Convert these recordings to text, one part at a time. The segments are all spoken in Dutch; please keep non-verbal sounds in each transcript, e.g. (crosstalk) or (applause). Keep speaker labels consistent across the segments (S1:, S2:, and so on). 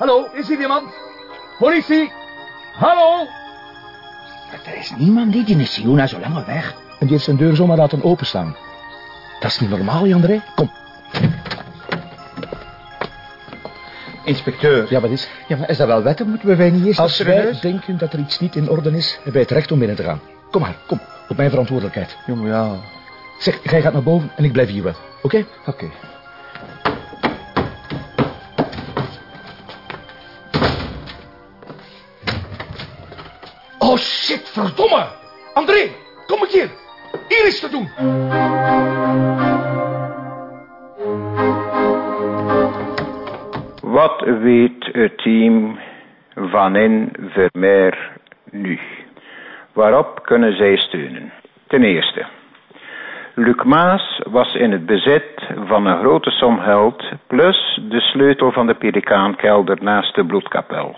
S1: Hallo, is hier iemand? Politie! Hallo!
S2: Er is niemand die, die is Siona zo lang al weg.
S3: En die heeft zijn deur zomaar laten openstaan. Dat is niet normaal, André. Kom.
S2: Inspecteur.
S3: Ja, wat is?
S2: Ja, maar is dat wel wetten? Moeten wij niet eerst...
S3: Als wij denken dat er iets niet in orde is, hebben wij het recht om binnen te gaan. Kom maar, kom. Op mijn verantwoordelijkheid.
S2: Maar ja.
S3: Zeg, jij gaat naar boven en ik blijf hier wel. Oké?
S2: Oké.
S1: Shit, verdomme! André, kom ik hier! Hier is te doen!
S4: Wat weet het team van in Vermeer nu? Waarop kunnen zij steunen? Ten eerste, Luc Maas was in het bezit van een grote som geld plus de sleutel van de pelikaankelder naast de bloedkapel.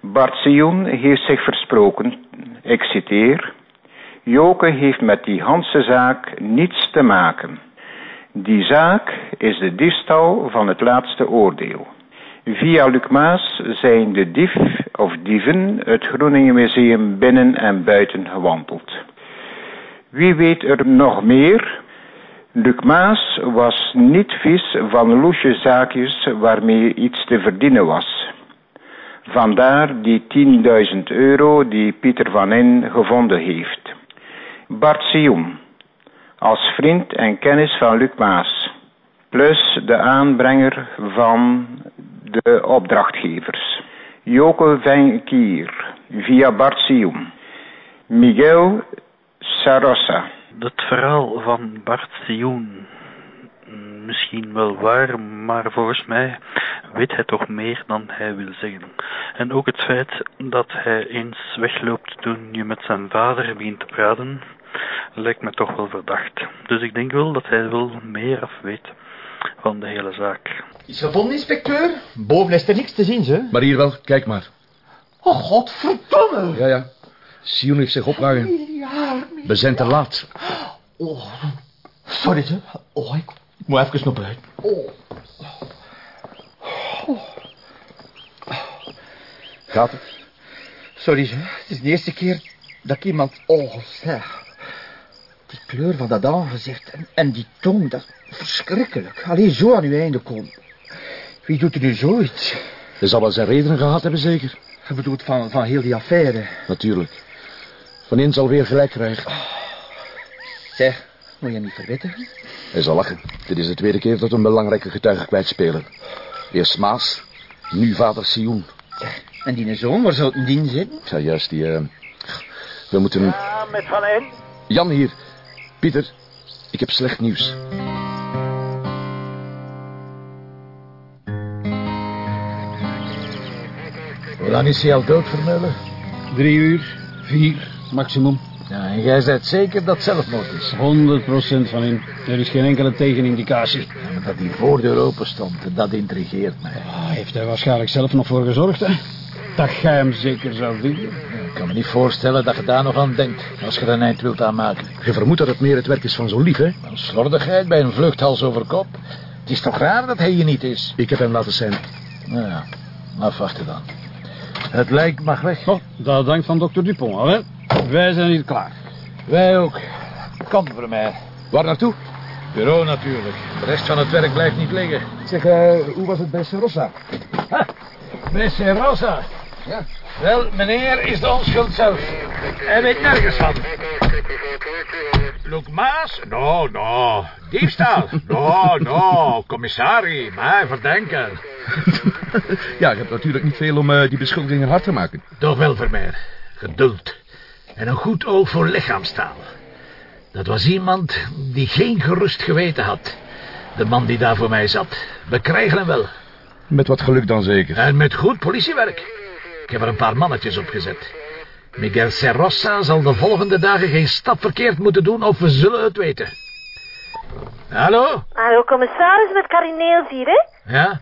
S4: Bart Sioen heeft zich versproken, ik citeer, Joke heeft met die Hanse zaak niets te maken. Die zaak is de diefstal van het laatste oordeel. Via Luc Maas zijn de dief of dieven het Groningen Museum binnen en buiten gewandeld. Wie weet er nog meer? Luc Maas was niet vies van loesje zaakjes waarmee iets te verdienen was. Vandaar die 10.000 euro die Pieter van In gevonden heeft. Bart Sioen, als vriend en kennis van Luc Maas, plus de aanbrenger van de opdrachtgevers. Joke Venkier, via Bart Sioen. Miguel Sarossa,
S5: Het verhaal van Bart Sioen. Misschien wel waar, maar volgens mij weet hij toch meer dan hij wil zeggen. En ook het feit dat hij eens wegloopt toen je met zijn vader begint te praten, lijkt me toch wel verdacht. Dus ik denk wel dat hij wel meer af weet van de hele zaak.
S2: Is gevonden, inspecteur? Boven is er niks te zien, ze.
S3: Maar hier wel, kijk maar.
S2: Oh, godverdomme.
S3: Ja, ja. Sion heeft zich opgehangen.
S2: Ja,
S3: We zijn te laat.
S2: Oh, sorry, ze. Oh, ik, ik moet even naar buiten. Oh.
S3: Gaat het?
S2: Sorry, ze. Het is de eerste keer dat ik iemand... Oh, zeg. Die kleur van dat aangezicht en, en die tong, dat is verschrikkelijk. Alleen zo aan uw einde komen. Wie doet er nu zoiets?
S3: Hij zal wel zijn redenen gehad hebben, zeker.
S2: Je bedoelt van, van heel die affaire.
S3: Natuurlijk. Van in zal weer gelijk krijgen.
S2: Zeg, moet je niet verwittigen?
S3: Hij zal lachen. Dit is de tweede keer dat we een belangrijke getuige kwijtspelen. Eerst Maas, nu vader Sioen.
S2: En die zoon, waar zou het die zitten?
S3: Ja, juist, die... eh, we moeten...
S6: Ja, met Van In.
S3: Jan hier. Pieter, ik heb slecht nieuws.
S7: Hoe lang is hij al dood, Vermeulen?
S8: Drie uur, vier, maximum.
S7: Ja, en jij bent zeker dat het zelfmoord is?
S8: 100% van in. Er is geen enkele tegenindicatie.
S7: Ja, maar dat die voordeur open stond, dat intrigeert mij.
S8: Ah, heeft hij waarschijnlijk zelf nog voor gezorgd, hè? Dat jij hem zeker zou vinden.
S7: Ik kan me niet voorstellen dat je daar nog aan denkt, als je er een eind wilt aanmaken.
S3: Je vermoedt dat het meer het werk is van zo'n lief, hè?
S7: Een slordigheid bij een vlucht hals over kop. Het is toch raar dat hij hier niet is?
S3: Ik heb hem laten zijn.
S7: Nou ja, afwachten dan. Het lijk mag weg.
S8: Oh, dat dankt van dokter Dupont al, hè? Wij zijn hier klaar.
S7: Wij ook. Kom voor mij.
S3: Waar naartoe?
S7: Bureau natuurlijk. De rest van het werk blijft niet liggen.
S3: Zeg, eh, hoe was het bij Serossa?
S7: Messi Rosa.
S3: Ja.
S7: Wel, meneer is de onschuld zelf. Hij weet nergens van.
S6: Luc Maas? No, no. Diefstal? No, no. Commissaris, mij verdenken. (laughs)
S3: ja, je hebt natuurlijk niet veel om eh, die beschuldigingen hard te maken.
S6: Toch wel, Vermeer. Geduld. En een goed oog voor lichaamstaal. Dat was iemand die geen gerust geweten had. De man die daar voor mij zat. We krijgen hem wel.
S3: Met wat geluk dan zeker.
S6: En met goed politiewerk. Ik heb er een paar mannetjes op gezet. Miguel Serrosa zal de volgende dagen geen stap verkeerd moeten doen of we zullen het weten. Hallo?
S9: Hallo, commissaris met Karineels hier, hè?
S6: Ja?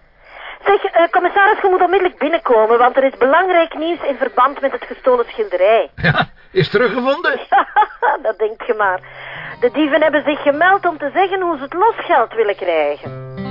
S9: Zeg, eh, commissaris, je moet onmiddellijk binnenkomen, want er is belangrijk nieuws in verband met het gestolen schilderij.
S6: Ja, is teruggevonden? (laughs)
S9: dat denk je maar. De dieven hebben zich gemeld om te zeggen hoe ze het losgeld willen krijgen.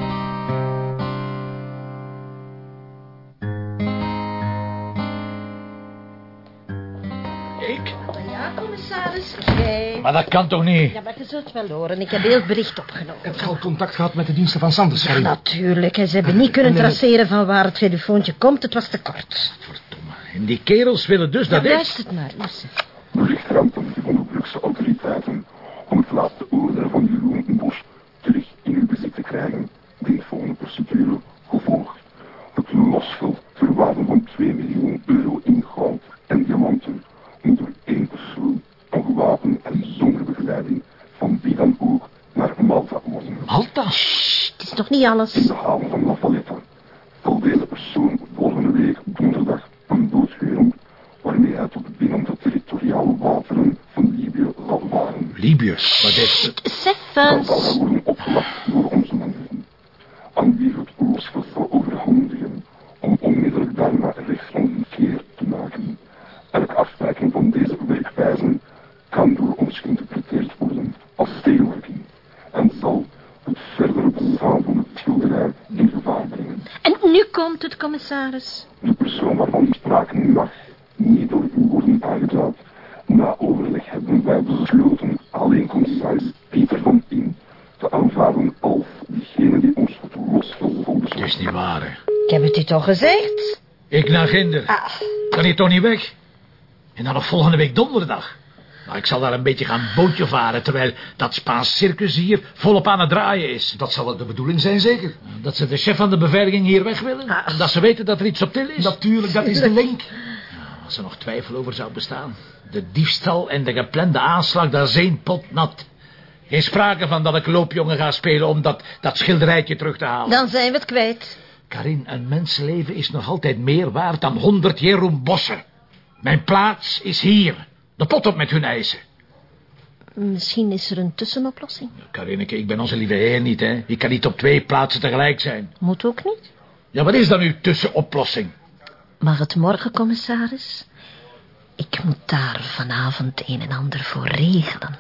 S6: Maar dat kan toch niet?
S10: Ja, maar je zult wel horen. Ik heb heel het bericht opgenomen.
S1: Heb je al contact gehad met de diensten van Sanders,
S10: Ja, natuurlijk. Ze hebben niet kunnen
S1: Nee,
S10: traceren van waar het telefoontje komt. Het was te kort.
S6: En die kerels willen dus
S10: Ja,
S6: dat ik...
S10: luistert maar, Ilse.
S11: berichtruimte van de Brugse autoriteiten om het laatste oordeel van Jeroen Bos terug in uw bezit te krijgen, dient volgende procedure gevolgd. Het losgeld ter waarde van 2 miljoen euro in goud en diamanten moet door één persoon, ongewapend en zonder begeleiding van wie dan ook, naar Malta
S6: Malta?
S10: Het is nog niet alles.
S11: In de haven van La Valletta zal deze persoon volgende week donderdag een boot huren waarmee hij tot binnen de territoriale wateren van Libië zal varen.
S6: Libië, wat is...
S10: Steffens.
S11: worden opgewacht door onze mannen. Aan wie het oorschot zal overhandigen om onmiddellijk daarna rechtsomkeer te maken. Elke afwijking van deze werkwijze kan door ons geïnterpreteerd worden als tegenwerking en zal het verdere bestaan van het schilderij in gevaar brengen.
S10: En nu komt het, commissaris.
S11: De persoon waarvan sprake mag niet door u worden aangeduid. Na overleg hebben wij besloten alleen commissaris Pieter van In te aanvaarden als diegene die ons het losgeld zal
S6: Het is niet waar, hè.
S10: Ik heb het u toch gezegd?
S6: Ik naar Ginder.
S10: Ah,
S6: Kan hij toch niet weg? En dan nog volgende week donderdag. Nou, ik zal daar een beetje gaan bootje varen... terwijl dat Spaans circus hier volop aan het draaien is.
S1: Dat zal wel de bedoeling zijn, zeker?
S6: Dat ze de chef van de beveiliging hier weg willen.
S10: Ah.
S6: En dat ze weten dat er iets op til is.
S1: Natuurlijk, dat is de link. (laughs)
S6: Als er nog twijfel over zou bestaan. De diefstal en de geplande aanslag, daar is één pot nat. Geen sprake van dat ik loopjongen ga spelen om dat, dat schilderijtje terug te halen.
S10: dan zijn we het kwijt.
S6: Karin, een mensenleven is nog altijd meer waard dan honderd Jeroen Bossen. Mijn plaats is hier. De pot op met hun eisen.
S10: Misschien is er een tussenoplossing.
S6: Karineke, ik ben onze lieve heer niet, hè. Ik kan niet op twee plaatsen tegelijk zijn.
S10: Moet ook niet.
S6: Ja, wat is dan uw tussenoplossing?
S10: Maar het morgen, commissaris? Ik moet daar vanavond een en ander voor regelen.